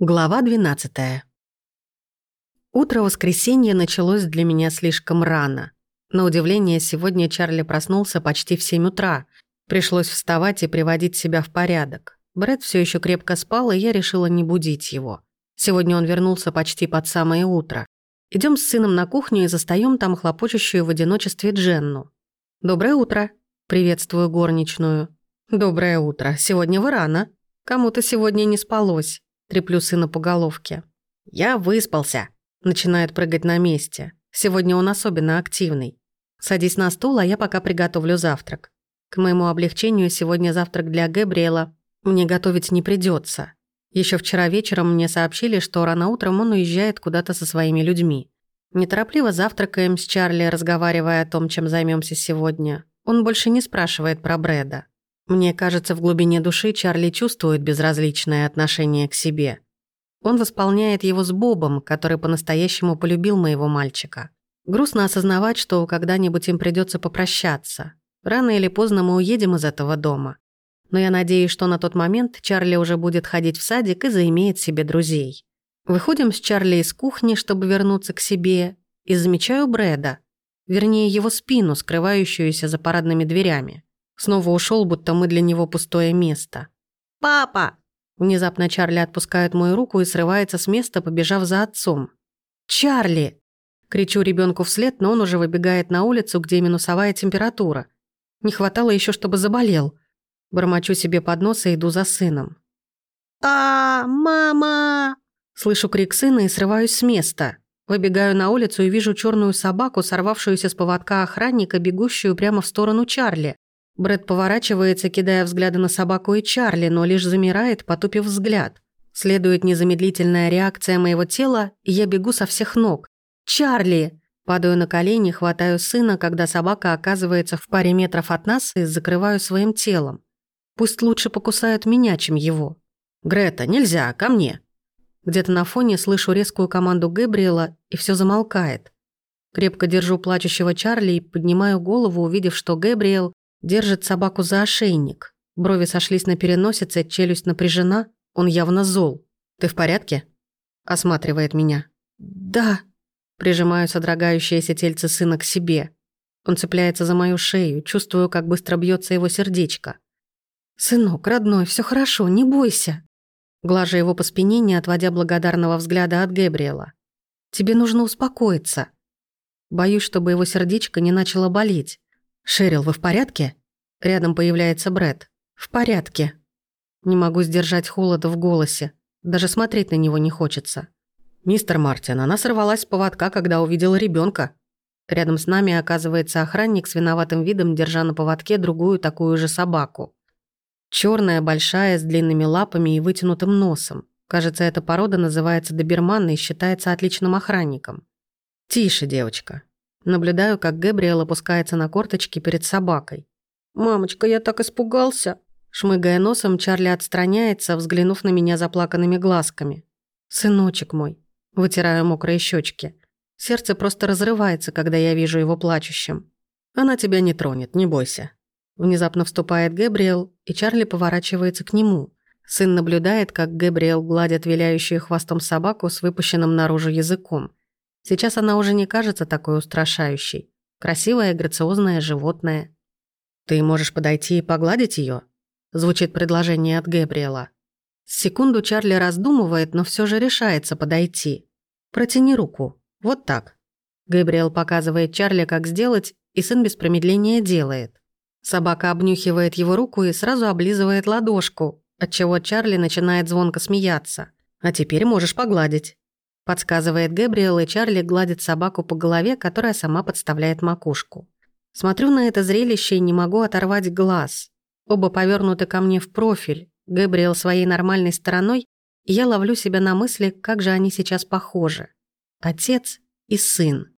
Глава 12. Утро воскресенья началось для меня слишком рано. На удивление, сегодня Чарли проснулся почти в 7 утра. Пришлось вставать и приводить себя в порядок. Брэд все еще крепко спал, и я решила не будить его. Сегодня он вернулся почти под самое утро. Идем с сыном на кухню и застаем там хлопочущую в одиночестве Дженну. «Доброе утро!» – приветствую горничную. «Доброе утро. Сегодня вы рано. Кому-то сегодня не спалось». Треплю сына по головке. «Я выспался», — начинает прыгать на месте. Сегодня он особенно активный. Садись на стул, а я пока приготовлю завтрак. К моему облегчению, сегодня завтрак для Габриэла мне готовить не придется. Еще вчера вечером мне сообщили, что рано утром он уезжает куда-то со своими людьми. Неторопливо завтракаем с Чарли, разговаривая о том, чем займемся сегодня. Он больше не спрашивает про Брэда. Мне кажется, в глубине души Чарли чувствует безразличное отношение к себе. Он восполняет его с Бобом, который по-настоящему полюбил моего мальчика. Грустно осознавать, что когда-нибудь им придется попрощаться. Рано или поздно мы уедем из этого дома. Но я надеюсь, что на тот момент Чарли уже будет ходить в садик и заимеет себе друзей. Выходим с Чарли из кухни, чтобы вернуться к себе, и замечаю Брэда. Вернее, его спину, скрывающуюся за парадными дверями. Снова ушел, будто мы для него пустое место. «Папа!» Внезапно Чарли отпускает мою руку и срывается с места, побежав за отцом. «Чарли!» Кричу ребенку вслед, но он уже выбегает на улицу, где минусовая температура. Не хватало еще, чтобы заболел. Бормочу себе под нос и иду за сыном. «А, мама!» Слышу крик сына и срываюсь с места. Выбегаю на улицу и вижу черную собаку, сорвавшуюся с поводка охранника, бегущую прямо в сторону Чарли. Брэд поворачивается, кидая взгляды на собаку и Чарли, но лишь замирает, потупив взгляд. Следует незамедлительная реакция моего тела, и я бегу со всех ног. «Чарли!» Падаю на колени, хватаю сына, когда собака оказывается в паре метров от нас и закрываю своим телом. Пусть лучше покусают меня, чем его. «Грета, нельзя, ко мне!» Где-то на фоне слышу резкую команду Гэбриэла, и все замолкает. Крепко держу плачущего Чарли и поднимаю голову, увидев, что Гэбриэл Держит собаку за ошейник. Брови сошлись на переносице, челюсть напряжена. Он явно зол. «Ты в порядке?» Осматривает меня. «Да». Прижимаю содрогающееся тельце сына к себе. Он цепляется за мою шею, чувствую, как быстро бьется его сердечко. «Сынок, родной, все хорошо, не бойся». Глажа его по спине, не отводя благодарного взгляда от Гэбриэла. «Тебе нужно успокоиться». Боюсь, чтобы его сердечко не начало болеть. «Шерил, вы в порядке?» Рядом появляется Брэд. «В порядке». Не могу сдержать холода в голосе. Даже смотреть на него не хочется. «Мистер Мартин, она сорвалась с поводка, когда увидела ребенка. Рядом с нами оказывается охранник с виноватым видом, держа на поводке другую такую же собаку. Черная, большая, с длинными лапами и вытянутым носом. Кажется, эта порода называется доберман и считается отличным охранником. «Тише, девочка. Наблюдаю, как Гэбриэл опускается на корточки перед собакой. «Мамочка, я так испугался!» Шмыгая носом, Чарли отстраняется, взглянув на меня заплаканными глазками. «Сыночек мой!» Вытираю мокрые щечки. Сердце просто разрывается, когда я вижу его плачущим. «Она тебя не тронет, не бойся». Внезапно вступает Гэбриэл, и Чарли поворачивается к нему. Сын наблюдает, как Гэбриэл гладит виляющую хвостом собаку с выпущенным наружу языком. Сейчас она уже не кажется такой устрашающей. Красивое, грациозное животное. «Ты можешь подойти и погладить ее? Звучит предложение от Гэбриэла. Секунду Чарли раздумывает, но все же решается подойти. «Протяни руку. Вот так». Гэбриэл показывает Чарли, как сделать, и сын без промедления делает. Собака обнюхивает его руку и сразу облизывает ладошку, отчего Чарли начинает звонко смеяться. «А теперь можешь погладить». Подсказывает Гэбриэл, и Чарли гладит собаку по голове, которая сама подставляет макушку. Смотрю на это зрелище и не могу оторвать глаз. Оба повернуты ко мне в профиль, Гэбриэл своей нормальной стороной, и я ловлю себя на мысли, как же они сейчас похожи. Отец и сын.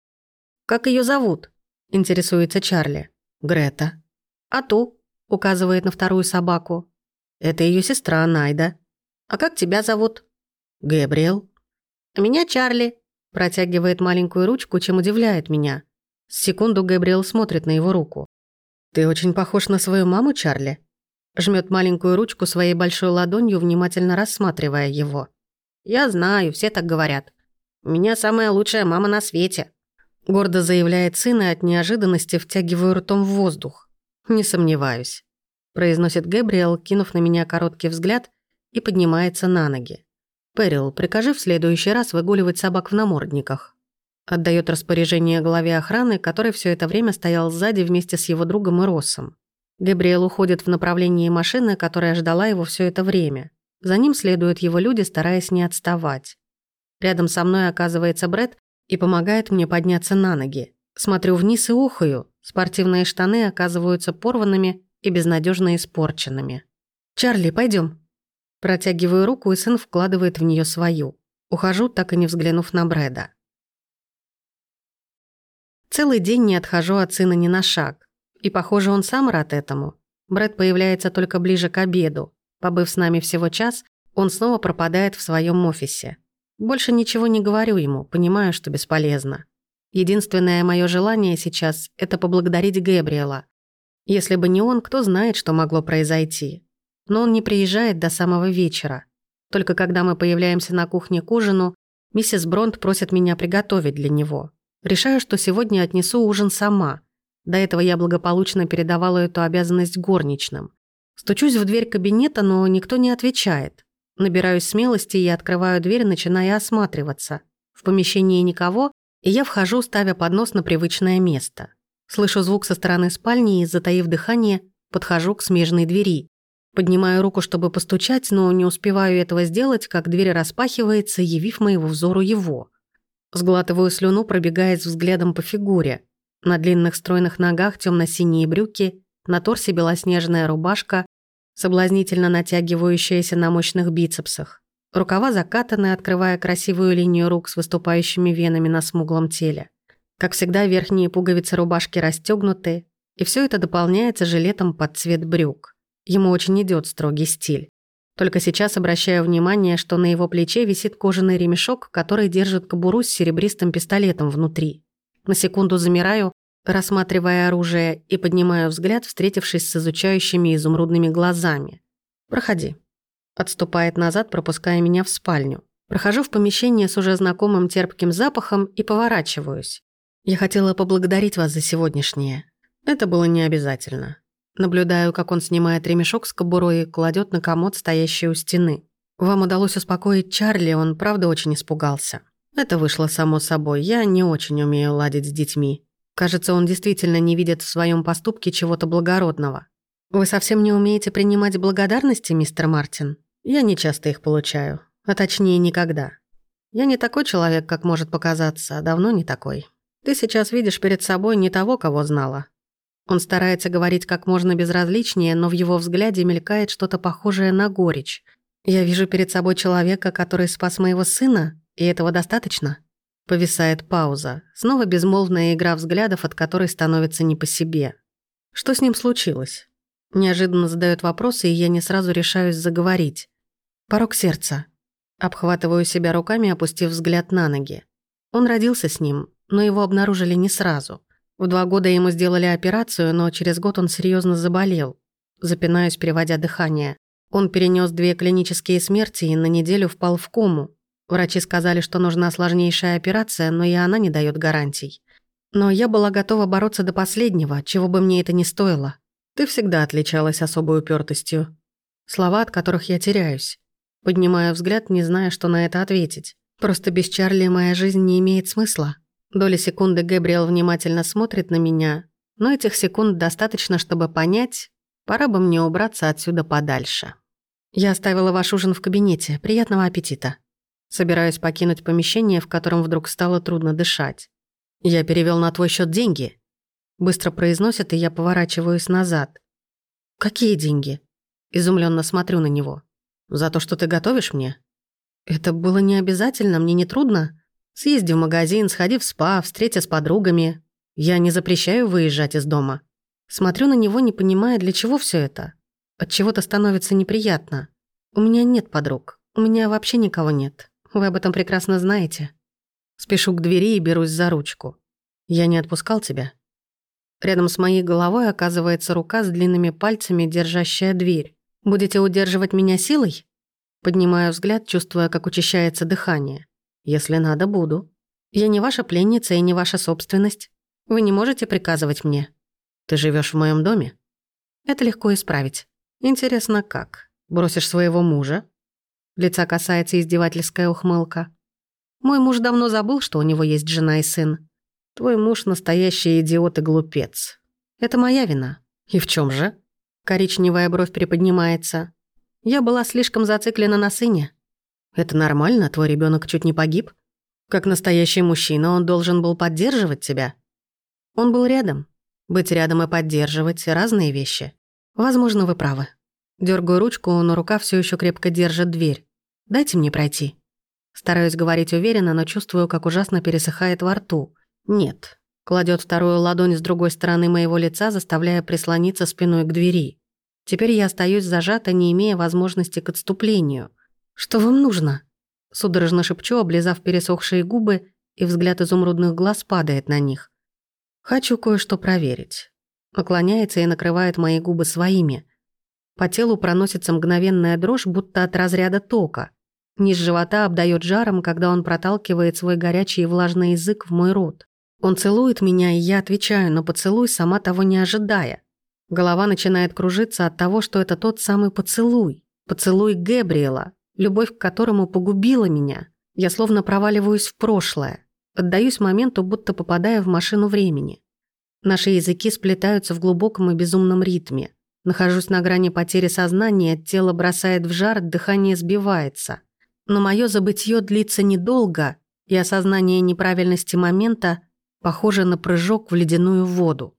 «Как ее зовут?» – интересуется Чарли. «Грета». «А ту?» – указывает на вторую собаку. «Это ее сестра Найда». «А как тебя зовут?» «Гэбриэл». «А меня Чарли», – протягивает маленькую ручку, чем удивляет меня. С секунду Габриэл смотрит на его руку. «Ты очень похож на свою маму, Чарли?» Жмет маленькую ручку своей большой ладонью, внимательно рассматривая его. Я знаю, все так говорят. У меня самая лучшая мама на свете. Гордо заявляет сын и от неожиданности втягиваю ртом в воздух. Не сомневаюсь. Произносит Гэбриэл, кинув на меня короткий взгляд и поднимается на ноги. Перил, прикажи в следующий раз выгуливать собак в намордниках. Отдает распоряжение главе охраны, который все это время стоял сзади вместе с его другом и Россом. Габриэл уходит в направлении машины, которая ждала его все это время. За ним следуют его люди, стараясь не отставать. Рядом со мной оказывается Бред и помогает мне подняться на ноги. Смотрю вниз и ухаю. Спортивные штаны оказываются порванными и безнадежно испорченными. «Чарли, пойдем. Протягиваю руку, и сын вкладывает в нее свою. Ухожу, так и не взглянув на Брэда. Целый день не отхожу от сына ни на шаг. И, похоже, он сам рад этому. Брэд появляется только ближе к обеду. Побыв с нами всего час, он снова пропадает в своем офисе. Больше ничего не говорю ему, понимаю, что бесполезно. Единственное мое желание сейчас – это поблагодарить Гэбриэла. Если бы не он, кто знает, что могло произойти. Но он не приезжает до самого вечера. Только когда мы появляемся на кухне к ужину, миссис Бронт просит меня приготовить для него. Решаю, что сегодня отнесу ужин сама. До этого я благополучно передавала эту обязанность горничным. Стучусь в дверь кабинета, но никто не отвечает. Набираюсь смелости и открываю дверь, начиная осматриваться. В помещении никого, и я вхожу, ставя поднос на привычное место. Слышу звук со стороны спальни и, затаив дыхание, подхожу к смежной двери. Поднимаю руку, чтобы постучать, но не успеваю этого сделать, как дверь распахивается, явив моему взору его. Сглатываю слюну, пробегаясь взглядом по фигуре. На длинных стройных ногах темно-синие брюки, на торсе белоснежная рубашка, соблазнительно натягивающаяся на мощных бицепсах. Рукава закатаны, открывая красивую линию рук с выступающими венами на смуглом теле. Как всегда, верхние пуговицы рубашки расстегнуты, и все это дополняется жилетом под цвет брюк. Ему очень идет строгий стиль. Только сейчас обращаю внимание, что на его плече висит кожаный ремешок, который держит кобуру с серебристым пистолетом внутри. На секунду замираю, рассматривая оружие, и поднимаю взгляд, встретившись с изучающими изумрудными глазами. «Проходи». Отступает назад, пропуская меня в спальню. Прохожу в помещение с уже знакомым терпким запахом и поворачиваюсь. Я хотела поблагодарить вас за сегодняшнее. Это было не обязательно. Наблюдаю, как он снимает ремешок с кобурой и кладет на комод, стоящий у стены. Вам удалось успокоить Чарли, он правда очень испугался. Это вышло само собой, я не очень умею ладить с детьми. Кажется, он действительно не видит в своем поступке чего-то благородного. Вы совсем не умеете принимать благодарности, мистер Мартин? Я не часто их получаю, а точнее никогда. Я не такой человек, как может показаться, а давно не такой. Ты сейчас видишь перед собой не того, кого знала, он старается говорить как можно безразличнее, но в его взгляде мелькает что-то похожее на горечь. «Я вижу перед собой человека, который спас моего сына, и этого достаточно?» Повисает пауза. Снова безмолвная игра взглядов, от которой становится не по себе. Что с ним случилось? Неожиданно задает вопросы, и я не сразу решаюсь заговорить. Порог сердца. Обхватываю себя руками, опустив взгляд на ноги. Он родился с ним, но его обнаружили не сразу. В два года ему сделали операцию, но через год он серьезно заболел. Запинаюсь, переводя дыхание. Он перенес две клинические смерти и на неделю впал в кому. Врачи сказали, что нужна сложнейшая операция, но и она не дает гарантий. Но я была готова бороться до последнего, чего бы мне это ни стоило. Ты всегда отличалась особой упертостью. Слова, от которых я теряюсь. Поднимаю взгляд, не зная, что на это ответить. Просто без Чарли моя жизнь не имеет смысла. Доли секунды Гэбриэл внимательно смотрит на меня, но этих секунд достаточно, чтобы понять, пора бы мне убраться отсюда подальше. Я оставила ваш ужин в кабинете. Приятного аппетита. Собираюсь покинуть помещение, в котором вдруг стало трудно дышать. Я перевел на твой счет деньги. Быстро произносят, и я поворачиваюсь назад. Какие деньги? Изумленно смотрю на него. За то, что ты готовишь мне? Это было не обязательно, мне не трудно. Съезди в магазин, сходи в спа, встреться с подругами. Я не запрещаю выезжать из дома. Смотрю на него, не понимая, для чего все это. От чего-то становится неприятно. У меня нет подруг. У меня вообще никого нет. Вы об этом прекрасно знаете. Спешу к двери и берусь за ручку. Я не отпускал тебя. Рядом с моей головой оказывается рука с длинными пальцами, держащая дверь. Будете удерживать меня силой? Поднимаю взгляд, чувствуя, как учащается дыхание. Если надо, буду. Я не ваша пленница и не ваша собственность. Вы не можете приказывать мне. Ты живешь в моем доме? Это легко исправить. Интересно, как? Бросишь своего мужа? Лица касается издевательская ухмылка. Мой муж давно забыл, что у него есть жена и сын. Твой муж настоящий идиот и глупец. Это моя вина. И в чем же? Коричневая бровь приподнимается. Я была слишком зациклена на сыне. Это нормально, твой ребенок чуть не погиб. Как настоящий мужчина, он должен был поддерживать тебя. Он был рядом. Быть рядом и поддерживать — разные вещи. Возможно, вы правы. Дергаю ручку, но рука все еще крепко держит дверь. Дайте мне пройти. Стараюсь говорить уверенно, но чувствую, как ужасно пересыхает во рту. Нет. Кладет вторую ладонь с другой стороны моего лица, заставляя прислониться спиной к двери. Теперь я остаюсь зажата, не имея возможности к отступлению. «Что вам нужно?» Судорожно шепчу, облизав пересохшие губы, и взгляд изумрудных глаз падает на них. «Хочу кое-что проверить». Наклоняется и накрывает мои губы своими. По телу проносится мгновенная дрожь, будто от разряда тока. Низ живота обдает жаром, когда он проталкивает свой горячий и влажный язык в мой рот. Он целует меня, и я отвечаю на поцелуй, сама того не ожидая. Голова начинает кружиться от того, что это тот самый поцелуй. Поцелуй Гэбриэла, любовь к которому погубила меня. Я словно проваливаюсь в прошлое. Отдаюсь моменту, будто попадая в машину времени. Наши языки сплетаются в глубоком и безумном ритме. Нахожусь на грани потери сознания, тело бросает в жар, дыхание сбивается. Но мое забытье длится недолго, и осознание неправильности момента похоже на прыжок в ледяную воду.